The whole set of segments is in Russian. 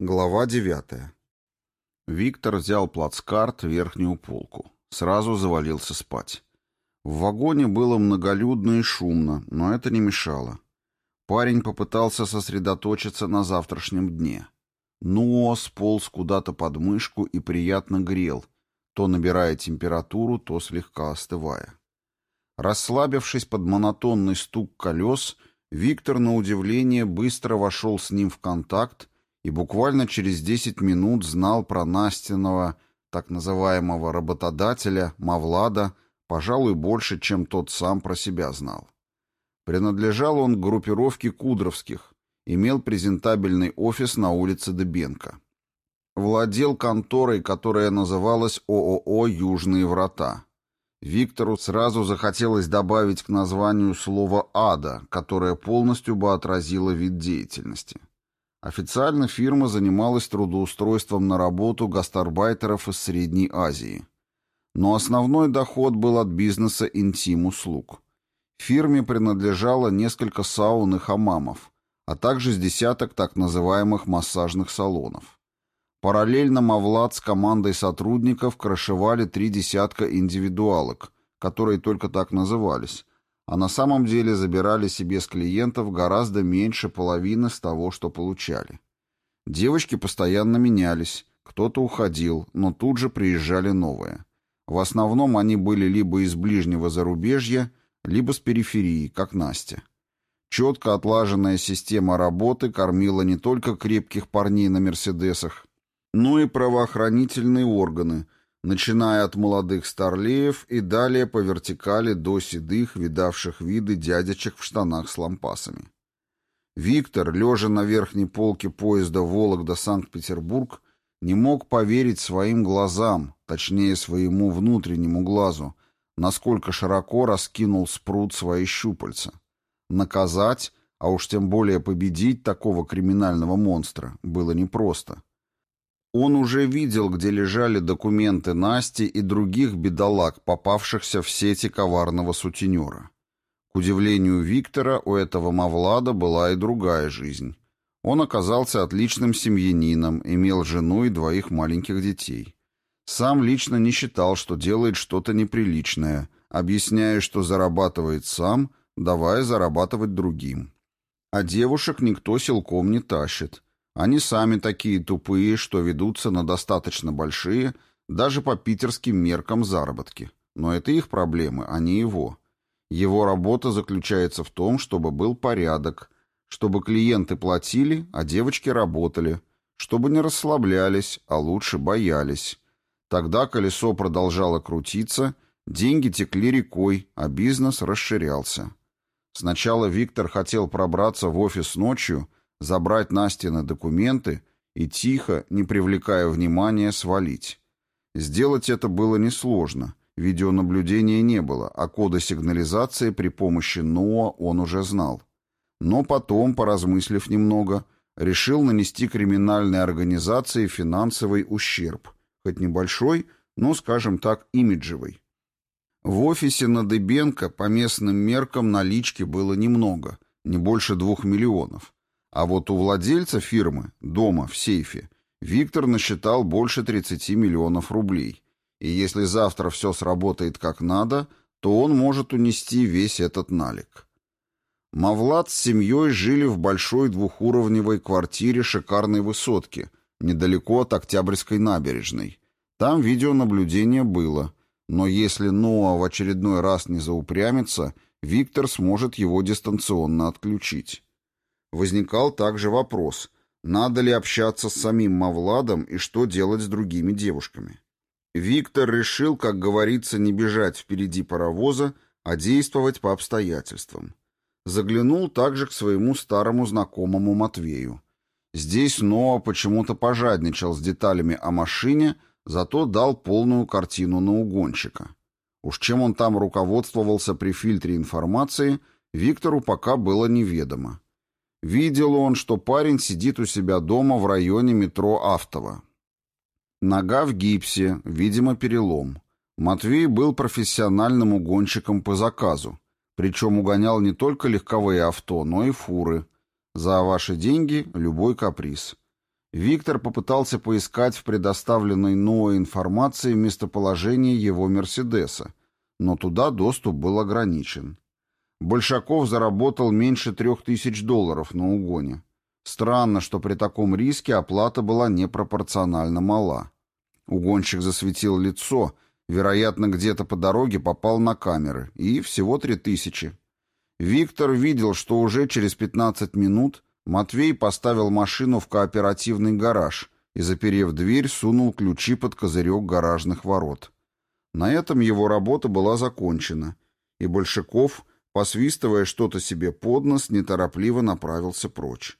Глава девятая. Виктор взял плацкарт, верхнюю полку. Сразу завалился спать. В вагоне было многолюдно и шумно, но это не мешало. Парень попытался сосредоточиться на завтрашнем дне. Но сполз куда-то под мышку и приятно грел, то набирая температуру, то слегка остывая. Расслабившись под монотонный стук колес, Виктор, на удивление, быстро вошел с ним в контакт и буквально через 10 минут знал про Настиного, так называемого работодателя, Мавлада, пожалуй, больше, чем тот сам про себя знал. Принадлежал он к группировке Кудровских, имел презентабельный офис на улице Дебенко. Владел конторой, которая называлась ООО «Южные врата». Виктору сразу захотелось добавить к названию слово «ада», которое полностью бы отразило вид деятельности. Официально фирма занималась трудоустройством на работу гастарбайтеров из Средней Азии. Но основной доход был от бизнеса интим-услуг. Фирме принадлежало несколько саун и хамамов, а также с десяток так называемых массажных салонов. Параллельно Мавлад с командой сотрудников крышевали три десятка индивидуалок, которые только так назывались, а на самом деле забирали себе с клиентов гораздо меньше половины с того, что получали. Девочки постоянно менялись, кто-то уходил, но тут же приезжали новые. В основном они были либо из ближнего зарубежья, либо с периферии, как Настя. Четко отлаженная система работы кормила не только крепких парней на «Мерседесах», но и правоохранительные органы – начиная от молодых старлеев и далее по вертикали до седых, видавших виды дядечек в штанах с лампасами. Виктор, лежа на верхней полке поезда Вологда-Санкт-Петербург, не мог поверить своим глазам, точнее своему внутреннему глазу, насколько широко раскинул спрут свои щупальца. Наказать, а уж тем более победить такого криминального монстра, было непросто. Он уже видел, где лежали документы Насти и других бедолаг, попавшихся в сети коварного сутенера. К удивлению Виктора, у этого Мавлада была и другая жизнь. Он оказался отличным семьянином, имел жену и двоих маленьких детей. Сам лично не считал, что делает что-то неприличное, объясняя, что зарабатывает сам, давая зарабатывать другим. А девушек никто силком не тащит. Они сами такие тупые, что ведутся на достаточно большие, даже по питерским меркам заработки. Но это их проблемы, а не его. Его работа заключается в том, чтобы был порядок, чтобы клиенты платили, а девочки работали, чтобы не расслаблялись, а лучше боялись. Тогда колесо продолжало крутиться, деньги текли рекой, а бизнес расширялся. Сначала Виктор хотел пробраться в офис ночью, забрать Настины документы и тихо, не привлекая внимания, свалить. Сделать это было несложно. Видеонаблюдения не было, а коды сигнализации при помощи НОА он уже знал. Но потом, поразмыслив немного, решил нанести криминальной организации финансовый ущерб, хоть небольшой, но, скажем так, имиджевый. В офисе на Дыбенко по местным меркам налички было немного, не больше двух миллионов. А вот у владельца фирмы, дома, в сейфе, Виктор насчитал больше 30 миллионов рублей. И если завтра все сработает как надо, то он может унести весь этот налик. Мавлад с семьей жили в большой двухуровневой квартире шикарной высотки, недалеко от Октябрьской набережной. Там видеонаблюдение было, но если Ноа в очередной раз не заупрямится, Виктор сможет его дистанционно отключить. Возникал также вопрос, надо ли общаться с самим Мавладом и что делать с другими девушками. Виктор решил, как говорится, не бежать впереди паровоза, а действовать по обстоятельствам. Заглянул также к своему старому знакомому Матвею. Здесь Ноа почему-то пожадничал с деталями о машине, зато дал полную картину на угонщика. Уж чем он там руководствовался при фильтре информации, Виктору пока было неведомо. Видел он, что парень сидит у себя дома в районе метро Автово. Нога в гипсе, видимо, перелом. Матвей был профессиональным угонщиком по заказу, причем угонял не только легковые авто, но и фуры. За ваши деньги любой каприз. Виктор попытался поискать в предоставленной Ноа информации местоположение его «Мерседеса», но туда доступ был ограничен. Большаков заработал меньше трех тысяч долларов на угоне. Странно, что при таком риске оплата была непропорционально мала. Угонщик засветил лицо, вероятно, где-то по дороге попал на камеры, и всего три тысячи. Виктор видел, что уже через 15 минут Матвей поставил машину в кооперативный гараж и, заперев дверь, сунул ключи под козырек гаражных ворот. На этом его работа была закончена, и Большаков, посвистывая что-то себе под нос, неторопливо направился прочь.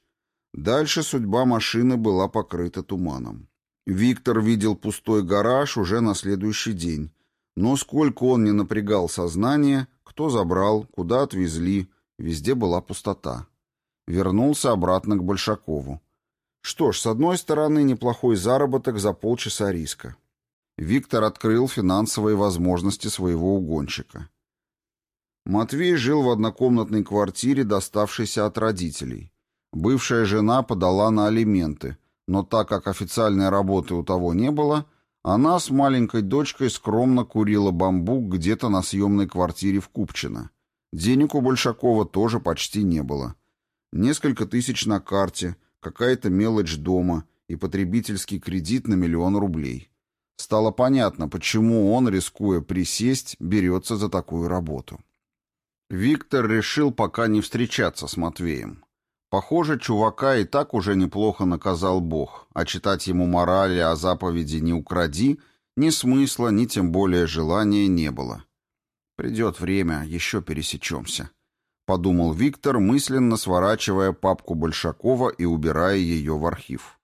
Дальше судьба машины была покрыта туманом. Виктор видел пустой гараж уже на следующий день, но сколько он не напрягал сознание, кто забрал, куда отвезли, везде была пустота. Вернулся обратно к Большакову. Что ж, с одной стороны, неплохой заработок за полчаса риска. Виктор открыл финансовые возможности своего угонщика. Матвей жил в однокомнатной квартире, доставшейся от родителей. Бывшая жена подала на алименты, но так как официальной работы у того не было, она с маленькой дочкой скромно курила бамбук где-то на съемной квартире в Купчино. Денег у Большакова тоже почти не было. Несколько тысяч на карте, какая-то мелочь дома и потребительский кредит на миллион рублей. Стало понятно, почему он, рискуя присесть, берется за такую работу. Виктор решил пока не встречаться с Матвеем. Похоже, чувака и так уже неплохо наказал Бог, а читать ему морали о заповеди «не укради» ни смысла, ни тем более желания не было. «Придет время, еще пересечемся», — подумал Виктор, мысленно сворачивая папку Большакова и убирая ее в архив.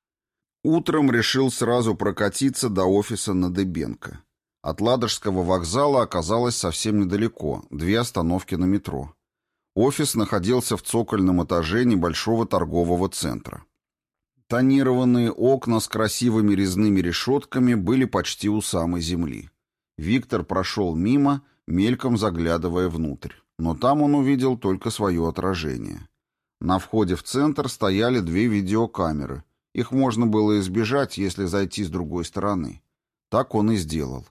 Утром решил сразу прокатиться до офиса на Дебенко. От Ладожского вокзала оказалось совсем недалеко, две остановки на метро. Офис находился в цокольном этаже небольшого торгового центра. Тонированные окна с красивыми резными решетками были почти у самой земли. Виктор прошел мимо, мельком заглядывая внутрь. Но там он увидел только свое отражение. На входе в центр стояли две видеокамеры. Их можно было избежать, если зайти с другой стороны. Так он и сделал.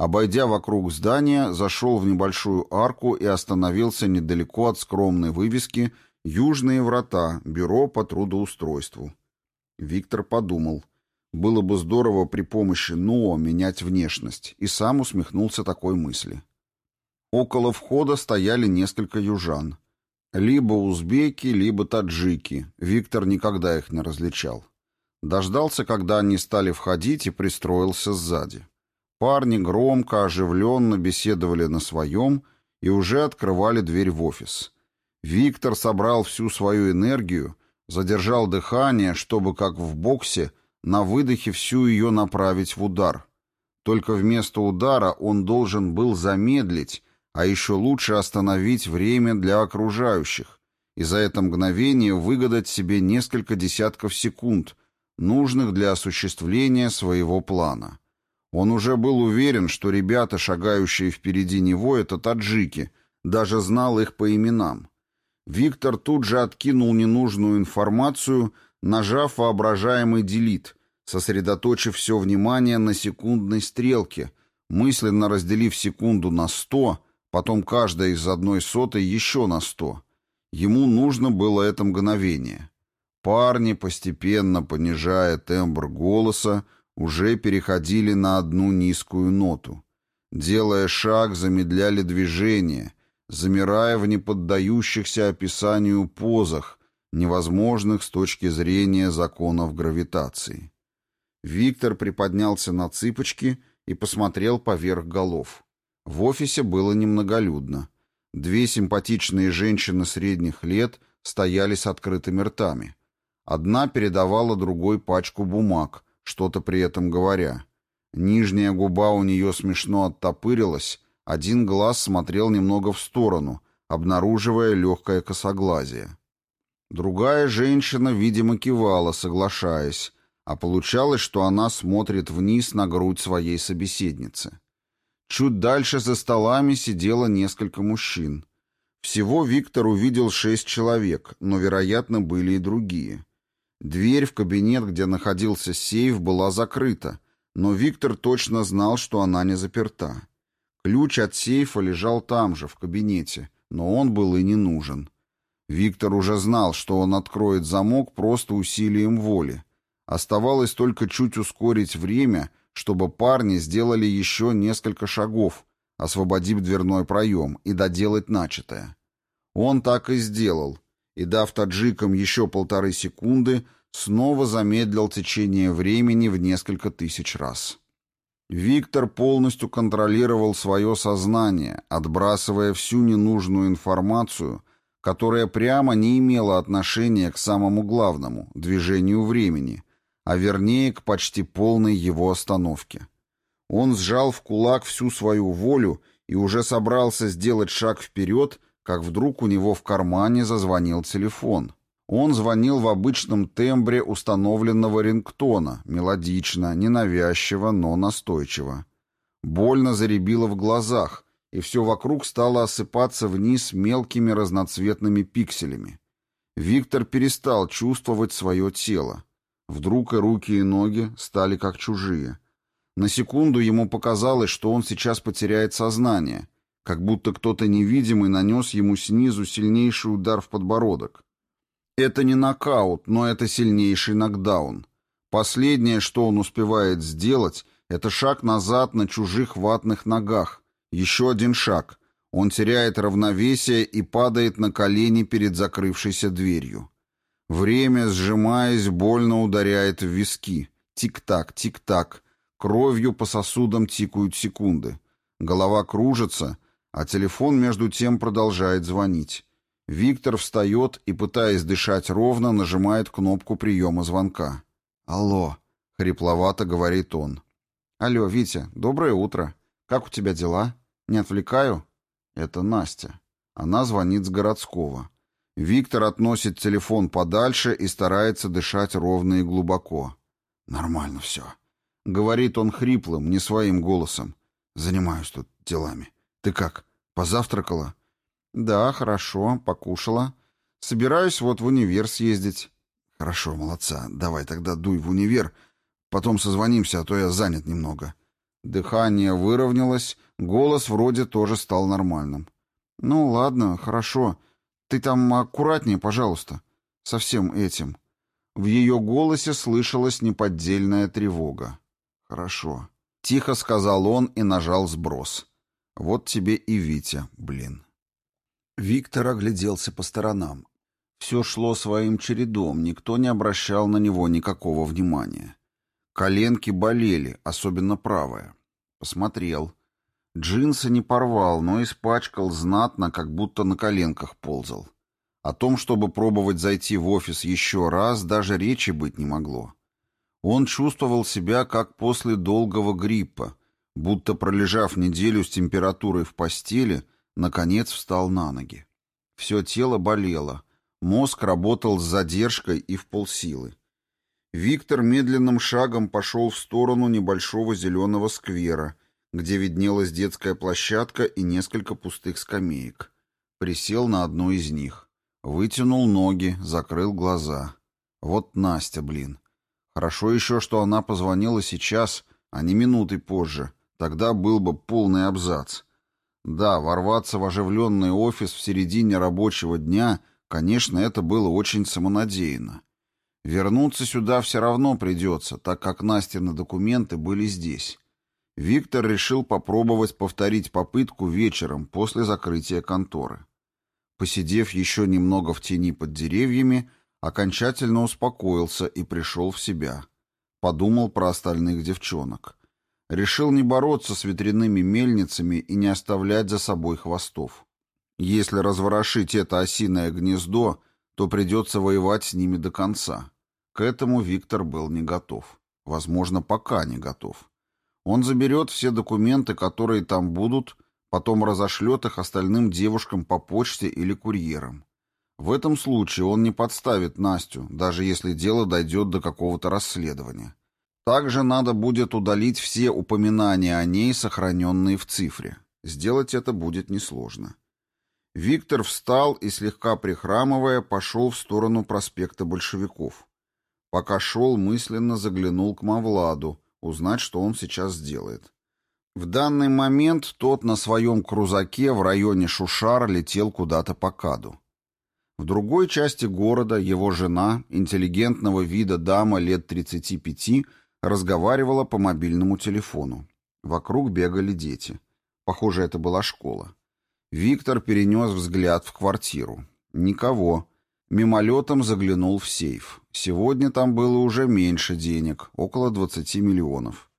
Обойдя вокруг здания, зашел в небольшую арку и остановился недалеко от скромной вывески «Южные врата. Бюро по трудоустройству». Виктор подумал, было бы здорово при помощи НОО менять внешность, и сам усмехнулся такой мысли. Около входа стояли несколько южан. Либо узбеки, либо таджики. Виктор никогда их не различал. Дождался, когда они стали входить, и пристроился сзади. Парни громко, оживленно беседовали на своем и уже открывали дверь в офис. Виктор собрал всю свою энергию, задержал дыхание, чтобы, как в боксе, на выдохе всю ее направить в удар. Только вместо удара он должен был замедлить, а еще лучше остановить время для окружающих и за это мгновение выгадать себе несколько десятков секунд, нужных для осуществления своего плана. Он уже был уверен, что ребята, шагающие впереди него, это таджики, даже знал их по именам. Виктор тут же откинул ненужную информацию, нажав воображаемый делит, сосредоточив все внимание на секундной стрелке, мысленно разделив секунду на сто, потом каждая из одной сотой еще на сто. Ему нужно было это мгновение. Парни, постепенно понижая тембр голоса, уже переходили на одну низкую ноту. Делая шаг, замедляли движение, замирая в неподдающихся описанию позах, невозможных с точки зрения законов гравитации. Виктор приподнялся на цыпочки и посмотрел поверх голов. В офисе было немноголюдно. Две симпатичные женщины средних лет стояли с открытыми ртами. Одна передавала другой пачку бумаг — что-то при этом говоря. Нижняя губа у нее смешно оттопырилась, один глаз смотрел немного в сторону, обнаруживая легкое косоглазие. Другая женщина, видимо, кивала, соглашаясь, а получалось, что она смотрит вниз на грудь своей собеседницы. Чуть дальше за столами сидело несколько мужчин. Всего Виктор увидел шесть человек, но, вероятно, были и другие. Дверь в кабинет, где находился сейф, была закрыта, но Виктор точно знал, что она не заперта. Ключ от сейфа лежал там же, в кабинете, но он был и не нужен. Виктор уже знал, что он откроет замок просто усилием воли. Оставалось только чуть ускорить время, чтобы парни сделали еще несколько шагов, освободив дверной проем, и доделать начатое. Он так и сделал, и, дав таджикам еще полторы секунды, снова замедлил течение времени в несколько тысяч раз. Виктор полностью контролировал свое сознание, отбрасывая всю ненужную информацию, которая прямо не имела отношения к самому главному – движению времени, а вернее к почти полной его остановке. Он сжал в кулак всю свою волю и уже собрался сделать шаг вперед, как вдруг у него в кармане зазвонил телефон. Он звонил в обычном тембре установленного рингтона, мелодично, ненавязчиво, но настойчиво. Больно заребило в глазах, и все вокруг стало осыпаться вниз мелкими разноцветными пикселями. Виктор перестал чувствовать свое тело. Вдруг и руки, и ноги стали как чужие. На секунду ему показалось, что он сейчас потеряет сознание, как будто кто-то невидимый нанес ему снизу сильнейший удар в подбородок. Это не нокаут, но это сильнейший нокдаун. Последнее, что он успевает сделать, это шаг назад на чужих ватных ногах. Еще один шаг. Он теряет равновесие и падает на колени перед закрывшейся дверью. Время, сжимаясь, больно ударяет в виски. Тик-так, тик-так. Кровью по сосудам тикают секунды. Голова кружится, а телефон между тем продолжает звонить. Виктор встает и, пытаясь дышать ровно, нажимает кнопку приема звонка. «Алло», — хрипловато говорит он. «Алло, Витя, доброе утро. Как у тебя дела? Не отвлекаю?» Это Настя. Она звонит с городского. Виктор относит телефон подальше и старается дышать ровно и глубоко. «Нормально все», — говорит он хриплым, не своим голосом. «Занимаюсь тут делами. Ты как, позавтракала?» «Да, хорошо, покушала. Собираюсь вот в универ съездить». «Хорошо, молодца. Давай тогда дуй в универ. Потом созвонимся, а то я занят немного». Дыхание выровнялось, голос вроде тоже стал нормальным. «Ну ладно, хорошо. Ты там аккуратнее, пожалуйста. Со всем этим». В ее голосе слышалась неподдельная тревога. «Хорошо», — тихо сказал он и нажал сброс. «Вот тебе и Витя, блин». Виктор огляделся по сторонам. Все шло своим чередом, никто не обращал на него никакого внимания. Коленки болели, особенно правая. Посмотрел. Джинсы не порвал, но испачкал знатно, как будто на коленках ползал. О том, чтобы пробовать зайти в офис еще раз, даже речи быть не могло. Он чувствовал себя как после долгого гриппа, будто пролежав неделю с температурой в постели, наконец встал на ноги. Все тело болело, мозг работал с задержкой и в полсилы. Виктор медленным шагом пошел в сторону небольшого зеленого сквера, где виднелась детская площадка и несколько пустых скамеек. Присел на одну из них. Вытянул ноги, закрыл глаза. Вот Настя, блин. Хорошо еще, что она позвонила сейчас, а не минуты позже. Тогда был бы полный абзац. Да, ворваться в оживленный офис в середине рабочего дня, конечно, это было очень самонадеянно. Вернуться сюда все равно придется, так как Настины документы были здесь. Виктор решил попробовать повторить попытку вечером после закрытия конторы. Посидев еще немного в тени под деревьями, окончательно успокоился и пришел в себя. Подумал про остальных девчонок. Решил не бороться с ветряными мельницами и не оставлять за собой хвостов. Если разворошить это осиное гнездо, то придется воевать с ними до конца. К этому Виктор был не готов. Возможно, пока не готов. Он заберет все документы, которые там будут, потом разошлет их остальным девушкам по почте или курьерам. В этом случае он не подставит Настю, даже если дело дойдет до какого-то расследования. Также надо будет удалить все упоминания о ней, сохраненные в цифре. Сделать это будет несложно. Виктор встал и, слегка прихрамывая, пошел в сторону проспекта большевиков. Пока шел, мысленно заглянул к Мавладу, узнать, что он сейчас сделает. В данный момент тот на своем крузаке в районе Шушар летел куда-то по каду. В другой части города его жена, интеллигентного вида дама лет 35, разговаривала по мобильному телефону. Вокруг бегали дети. Похоже, это была школа. Виктор перенес взгляд в квартиру. Никого. Мимолетом заглянул в сейф. Сегодня там было уже меньше денег, около 20 миллионов.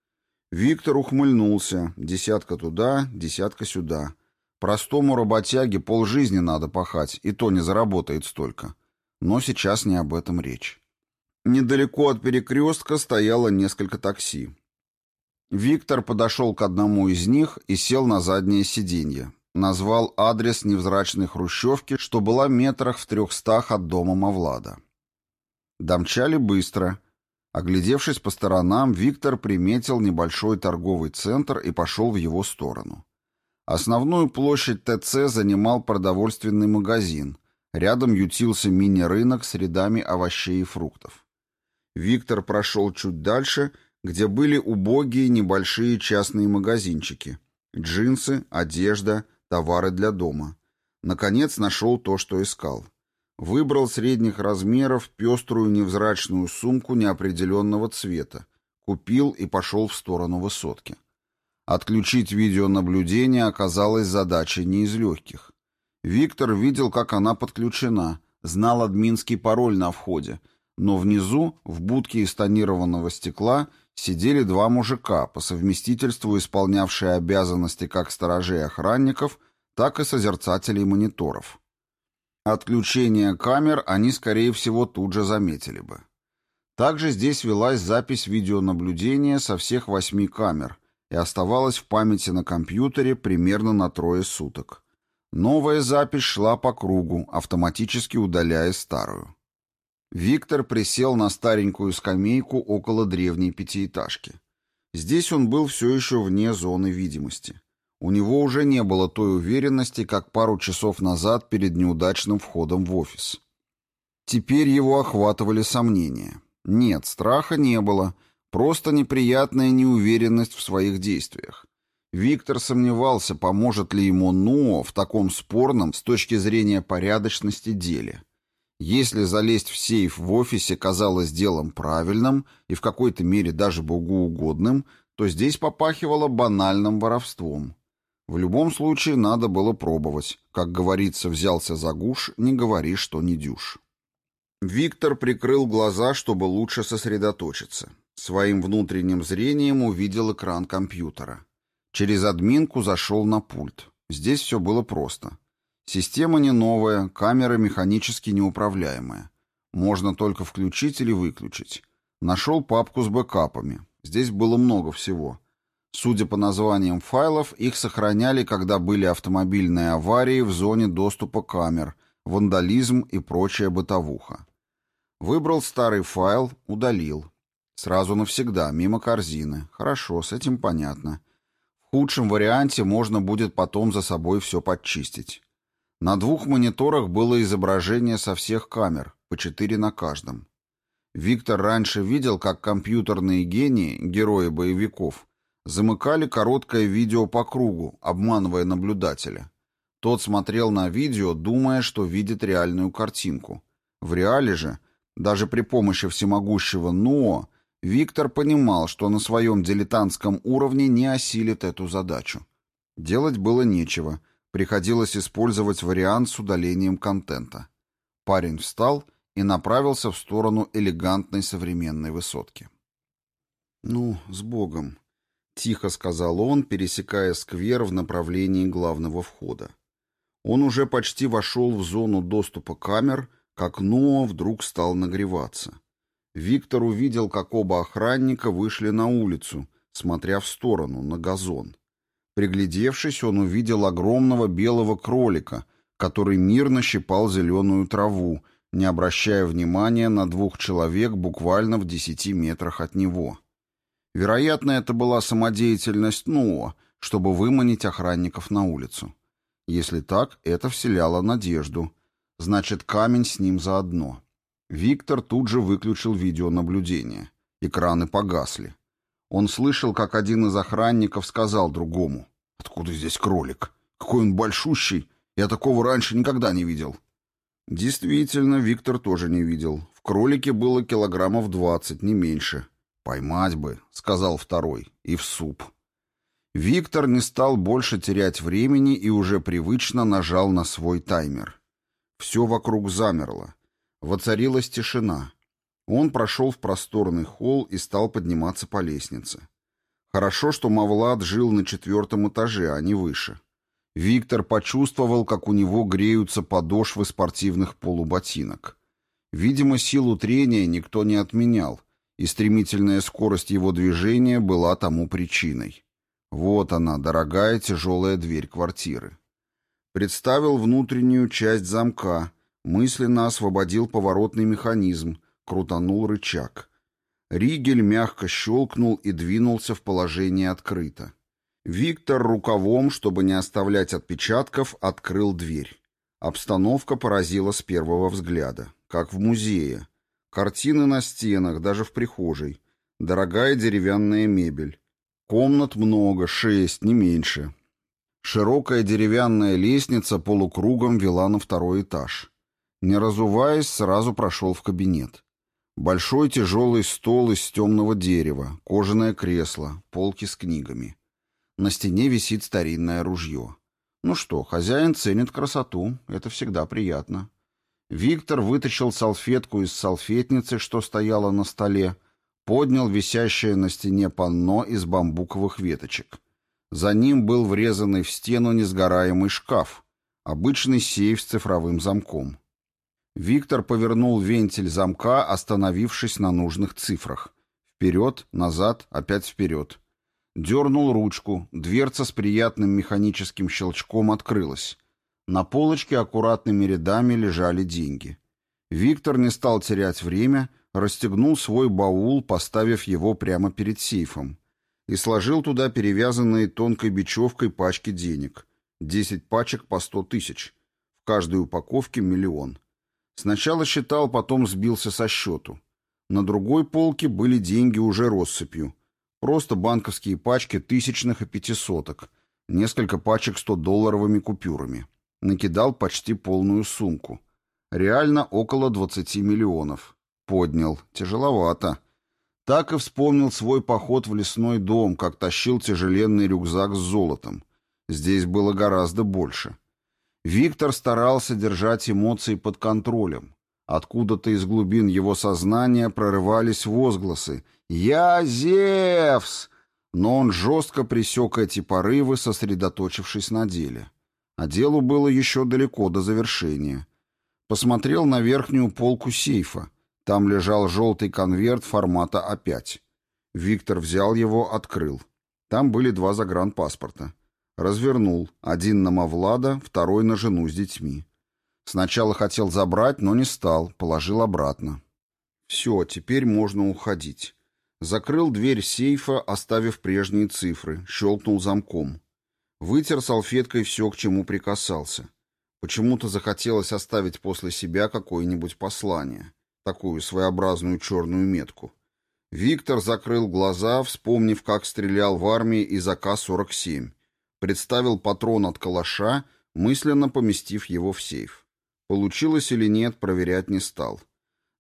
Виктор ухмыльнулся. Десятка туда, десятка сюда. Простому работяге полжизни надо пахать, и то не заработает столько. Но сейчас не об этом речь. Недалеко от перекрестка стояло несколько такси. Виктор подошел к одному из них и сел на заднее сиденье. Назвал адрес невзрачной хрущевки, что была метрах в трехстах от дома Мавлада. Домчали быстро. Оглядевшись по сторонам, Виктор приметил небольшой торговый центр и пошел в его сторону. Основную площадь ТЦ занимал продовольственный магазин. Рядом ютился мини-рынок с рядами овощей и фруктов. Виктор прошел чуть дальше, где были убогие небольшие частные магазинчики. Джинсы, одежда, товары для дома. Наконец нашел то, что искал. Выбрал средних размеров пеструю невзрачную сумку неопределенного цвета. Купил и пошел в сторону высотки. Отключить видеонаблюдение оказалось задачей не из легких. Виктор видел, как она подключена, знал админский пароль на входе, но внизу, в будке из тонированного стекла, сидели два мужика, по совместительству исполнявшие обязанности как сторожей охранников, так и созерцателей мониторов. Отключение камер они, скорее всего, тут же заметили бы. Также здесь велась запись видеонаблюдения со всех восьми камер и оставалась в памяти на компьютере примерно на трое суток. Новая запись шла по кругу, автоматически удаляя старую. Виктор присел на старенькую скамейку около древней пятиэтажки. Здесь он был все еще вне зоны видимости. У него уже не было той уверенности, как пару часов назад перед неудачным входом в офис. Теперь его охватывали сомнения. Нет, страха не было, просто неприятная неуверенность в своих действиях. Виктор сомневался, поможет ли ему НО в таком спорном с точки зрения порядочности деле. Если залезть в сейф в офисе казалось делом правильным и в какой-то мере даже богоугодным, то здесь попахивало банальным воровством. В любом случае надо было пробовать. Как говорится, взялся за гуш, не говори, что не дюш. Виктор прикрыл глаза, чтобы лучше сосредоточиться. Своим внутренним зрением увидел экран компьютера. Через админку зашел на пульт. Здесь все было просто. Система не новая, камера механически неуправляемая. Можно только включить или выключить. Нашел папку с бэкапами. Здесь было много всего. Судя по названиям файлов, их сохраняли, когда были автомобильные аварии в зоне доступа камер, вандализм и прочая бытовуха. Выбрал старый файл, удалил. Сразу навсегда, мимо корзины. Хорошо, с этим понятно. В худшем варианте можно будет потом за собой все подчистить. На двух мониторах было изображение со всех камер, по четыре на каждом. Виктор раньше видел, как компьютерные гении, герои боевиков, замыкали короткое видео по кругу, обманывая наблюдателя. Тот смотрел на видео, думая, что видит реальную картинку. В реале же, даже при помощи всемогущего НО, Виктор понимал, что на своем дилетантском уровне не осилит эту задачу. Делать было нечего — Приходилось использовать вариант с удалением контента. Парень встал и направился в сторону элегантной современной высотки. «Ну, с Богом», — тихо сказал он, пересекая сквер в направлении главного входа. Он уже почти вошел в зону доступа камер, как Ноа вдруг стал нагреваться. Виктор увидел, как оба охранника вышли на улицу, смотря в сторону, на газон. Приглядевшись, он увидел огромного белого кролика, который мирно щипал зеленую траву, не обращая внимания на двух человек буквально в десяти метрах от него. Вероятно, это была самодеятельность Ноа, чтобы выманить охранников на улицу. Если так, это вселяло надежду. Значит, камень с ним заодно. Виктор тут же выключил видеонаблюдение. Экраны погасли. Он слышал, как один из охранников сказал другому. «Откуда здесь кролик? Какой он большущий! Я такого раньше никогда не видел». Действительно, Виктор тоже не видел. В кролике было килограммов двадцать, не меньше. «Поймать бы», — сказал второй, — «и в суп». Виктор не стал больше терять времени и уже привычно нажал на свой таймер. Все вокруг замерло. Воцарилась тишина. Он прошел в просторный холл и стал подниматься по лестнице. Хорошо, что Мавлад жил на четвертом этаже, а не выше. Виктор почувствовал, как у него греются подошвы спортивных полуботинок. Видимо, силу трения никто не отменял, и стремительная скорость его движения была тому причиной. Вот она, дорогая тяжелая дверь квартиры. Представил внутреннюю часть замка, мысленно освободил поворотный механизм, крутанул рычаг. Ригель мягко щелкнул и двинулся в положение открыто. Виктор рукавом, чтобы не оставлять отпечатков, открыл дверь. Обстановка поразила с первого взгляда, как в музее. Картины на стенах, даже в прихожей. Дорогая деревянная мебель. Комнат много, шесть, не меньше. Широкая деревянная лестница полукругом вела на второй этаж. Не разуваясь, сразу прошел в кабинет. Большой тяжелый стол из темного дерева, кожаное кресло, полки с книгами. На стене висит старинное ружье. Ну что, хозяин ценит красоту, это всегда приятно. Виктор вытащил салфетку из салфетницы, что стояла на столе, поднял висящее на стене панно из бамбуковых веточек. За ним был врезанный в стену несгораемый шкаф, обычный сейф с цифровым замком. Виктор повернул вентиль замка, остановившись на нужных цифрах. Вперед, назад, опять вперед. Дернул ручку, дверца с приятным механическим щелчком открылась. На полочке аккуратными рядами лежали деньги. Виктор не стал терять время, расстегнул свой баул, поставив его прямо перед сейфом, и сложил туда перевязанные тонкой бечевкой пачки денег. Десять пачек по сто тысяч. В каждой упаковке миллион. Сначала считал, потом сбился со счету. На другой полке были деньги уже россыпью. Просто банковские пачки тысячных и пятисоток, несколько пачек сто-долларовыми купюрами. Накидал почти полную сумку. Реально около 20 миллионов. Поднял. Тяжеловато. Так и вспомнил свой поход в лесной дом, как тащил тяжеленный рюкзак с золотом. Здесь было гораздо больше. Виктор старался держать эмоции под контролем. Откуда-то из глубин его сознания прорывались возгласы «Я Зевс!», но он жестко пресек эти порывы, сосредоточившись на деле. А делу было еще далеко до завершения. Посмотрел на верхнюю полку сейфа. Там лежал желтый конверт формата А5. Виктор взял его, открыл. Там были два загранпаспорта. Развернул. Один на Мавлада, второй на жену с детьми. Сначала хотел забрать, но не стал, положил обратно. Все, теперь можно уходить. Закрыл дверь сейфа, оставив прежние цифры, щелкнул замком. Вытер салфеткой все, к чему прикасался. Почему-то захотелось оставить после себя какое-нибудь послание, такую своеобразную черную метку. Виктор закрыл глаза, вспомнив, как стрелял в армии из АК-47 представил патрон от калаша, мысленно поместив его в сейф. Получилось или нет, проверять не стал.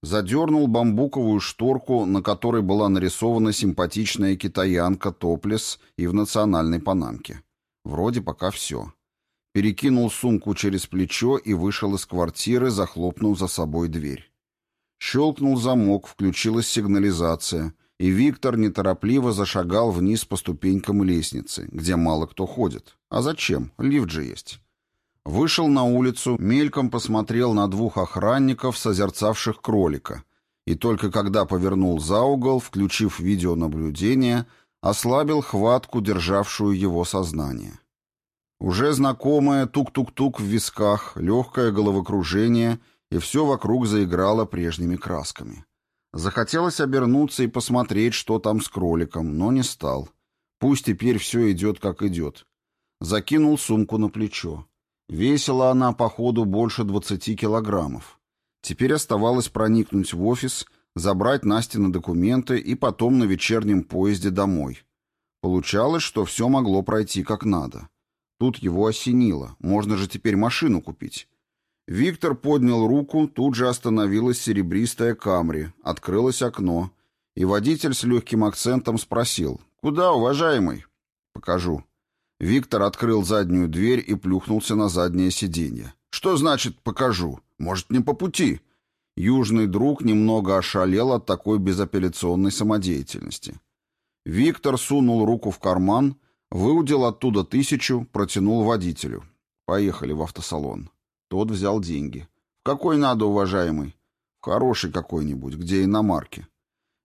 Задернул бамбуковую шторку, на которой была нарисована симпатичная китаянка топлес и в национальной панамке. Вроде пока все. Перекинул сумку через плечо и вышел из квартиры, захлопнув за собой дверь. Щелкнул замок, включилась сигнализация — и Виктор неторопливо зашагал вниз по ступенькам лестницы, где мало кто ходит. А зачем? Лифт же есть. Вышел на улицу, мельком посмотрел на двух охранников, созерцавших кролика, и только когда повернул за угол, включив видеонаблюдение, ослабил хватку, державшую его сознание. Уже знакомое тук-тук-тук в висках, легкое головокружение, и все вокруг заиграло прежними красками. Захотелось обернуться и посмотреть, что там с кроликом, но не стал. Пусть теперь все идет, как идет. Закинул сумку на плечо. Весила она, походу, больше двадцати килограммов. Теперь оставалось проникнуть в офис, забрать Настины документы и потом на вечернем поезде домой. Получалось, что все могло пройти как надо. Тут его осенило, можно же теперь машину купить. Виктор поднял руку, тут же остановилась серебристая Камри, открылось окно, и водитель с легким акцентом спросил «Куда, уважаемый?» «Покажу». Виктор открыл заднюю дверь и плюхнулся на заднее сиденье. «Что значит «покажу»? Может, не по пути?» Южный друг немного ошалел от такой безапелляционной самодеятельности. Виктор сунул руку в карман, выудил оттуда тысячу, протянул водителю. «Поехали в автосалон». Тот взял деньги. «В какой надо, уважаемый?» «В хороший какой-нибудь, где иномарки».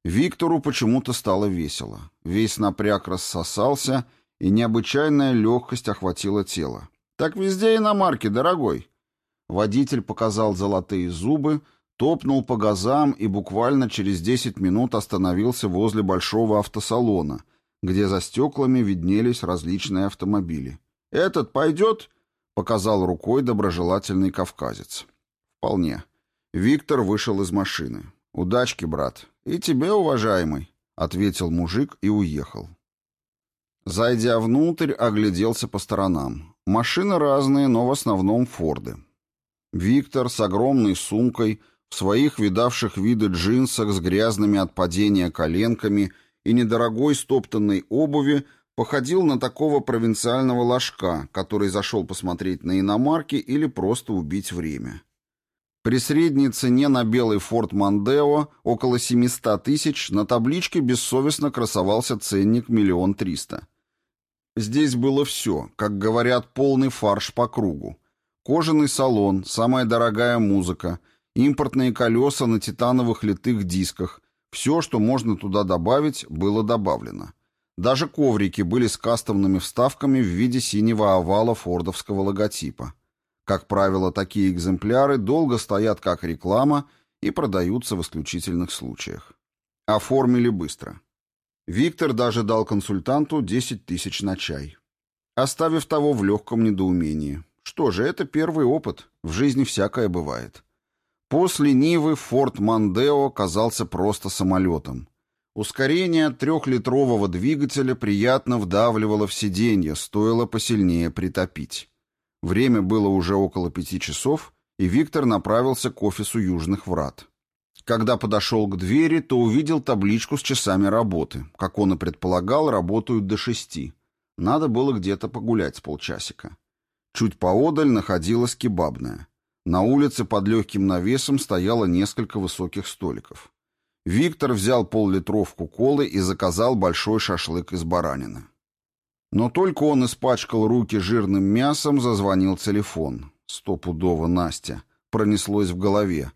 Виктору почему-то стало весело. Весь напряг рассосался, и необычайная легкость охватила тело. «Так везде иномарки, дорогой!» Водитель показал золотые зубы, топнул по газам и буквально через десять минут остановился возле большого автосалона, где за стеклами виднелись различные автомобили. «Этот пойдет?» Показал рукой доброжелательный кавказец. Вполне. Виктор вышел из машины. «Удачки, брат. И тебе, уважаемый», — ответил мужик и уехал. Зайдя внутрь, огляделся по сторонам. Машины разные, но в основном Форды. Виктор с огромной сумкой, в своих видавших виды джинсах с грязными от падения коленками и недорогой стоптанной обуви Походил на такого провинциального ложка, который зашел посмотреть на иномарки или просто убить время. При средней цене на белый Форд Мандео около 700 тысяч на табличке бессовестно красовался ценник миллион триста. Здесь было все, как говорят, полный фарш по кругу. Кожаный салон, самая дорогая музыка, импортные колеса на титановых литых дисках. Все, что можно туда добавить, было добавлено. Даже коврики были с кастомными вставками в виде синего овала фордовского логотипа. Как правило, такие экземпляры долго стоят как реклама и продаются в исключительных случаях. Оформили быстро. Виктор даже дал консультанту 10 тысяч на чай. Оставив того в легком недоумении. Что же, это первый опыт, в жизни всякое бывает. После Нивы Форд Мандео казался просто самолетом. Ускорение трехлитрового двигателя приятно вдавливало в сиденье, стоило посильнее притопить. Время было уже около пяти часов, и Виктор направился к офису Южных Врат. Когда подошел к двери, то увидел табличку с часами работы. Как он и предполагал, работают до шести. Надо было где-то погулять с полчасика. Чуть поодаль находилась кебабная. На улице под легким навесом стояло несколько высоких столиков. Виктор взял пол-литровку колы и заказал большой шашлык из баранины. Но только он испачкал руки жирным мясом, зазвонил телефон. Стопудово Настя. Пронеслось в голове.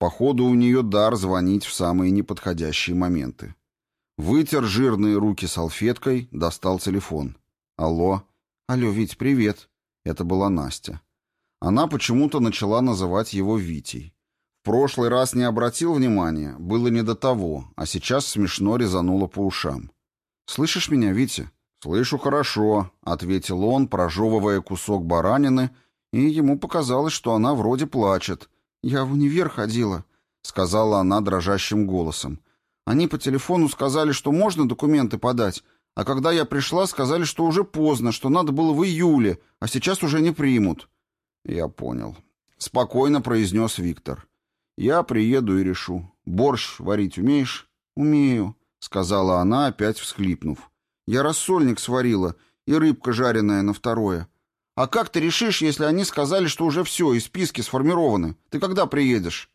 Походу, у нее дар звонить в самые неподходящие моменты. Вытер жирные руки салфеткой, достал телефон. «Алло?» «Алло, Вить, привет». Это была Настя. Она почему-то начала называть его Витей. Прошлый раз не обратил внимания, было не до того, а сейчас смешно резануло по ушам. «Слышишь меня, Витя?» «Слышу хорошо», — ответил он, прожевывая кусок баранины, и ему показалось, что она вроде плачет. «Я в универ ходила», — сказала она дрожащим голосом. «Они по телефону сказали, что можно документы подать, а когда я пришла, сказали, что уже поздно, что надо было в июле, а сейчас уже не примут». «Я понял», — спокойно произнес Виктор. Я приеду и решу. Борщ варить умеешь? Умею, сказала она, опять всхлипнув. Я рассольник сварила и рыбка жареная на второе. А как ты решишь, если они сказали, что уже все, и списки сформированы? Ты когда приедешь?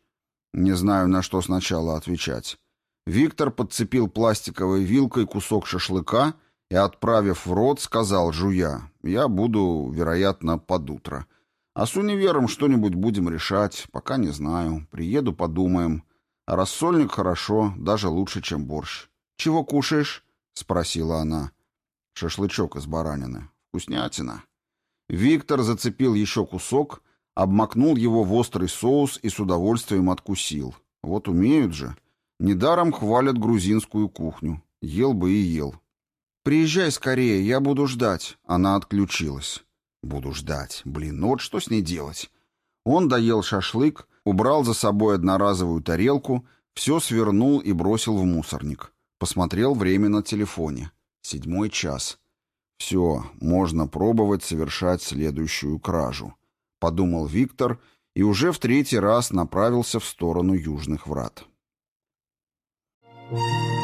Не знаю, на что сначала отвечать. Виктор подцепил пластиковой вилкой кусок шашлыка и, отправив в рот, сказал, жуя, «Я буду, вероятно, под утро». А с универом что-нибудь будем решать, пока не знаю. Приеду, подумаем. А рассольник хорошо, даже лучше, чем борщ. «Чего кушаешь?» — спросила она. «Шашлычок из баранины. Вкуснятина». Виктор зацепил еще кусок, обмакнул его в острый соус и с удовольствием откусил. Вот умеют же. Недаром хвалят грузинскую кухню. Ел бы и ел. «Приезжай скорее, я буду ждать». Она отключилась. Буду ждать. Блин, ну вот что с ней делать? Он доел шашлык, убрал за собой одноразовую тарелку, все свернул и бросил в мусорник. Посмотрел время на телефоне. Седьмой час. Все, можно пробовать совершать следующую кражу. Подумал Виктор и уже в третий раз направился в сторону южных врат. Thank you.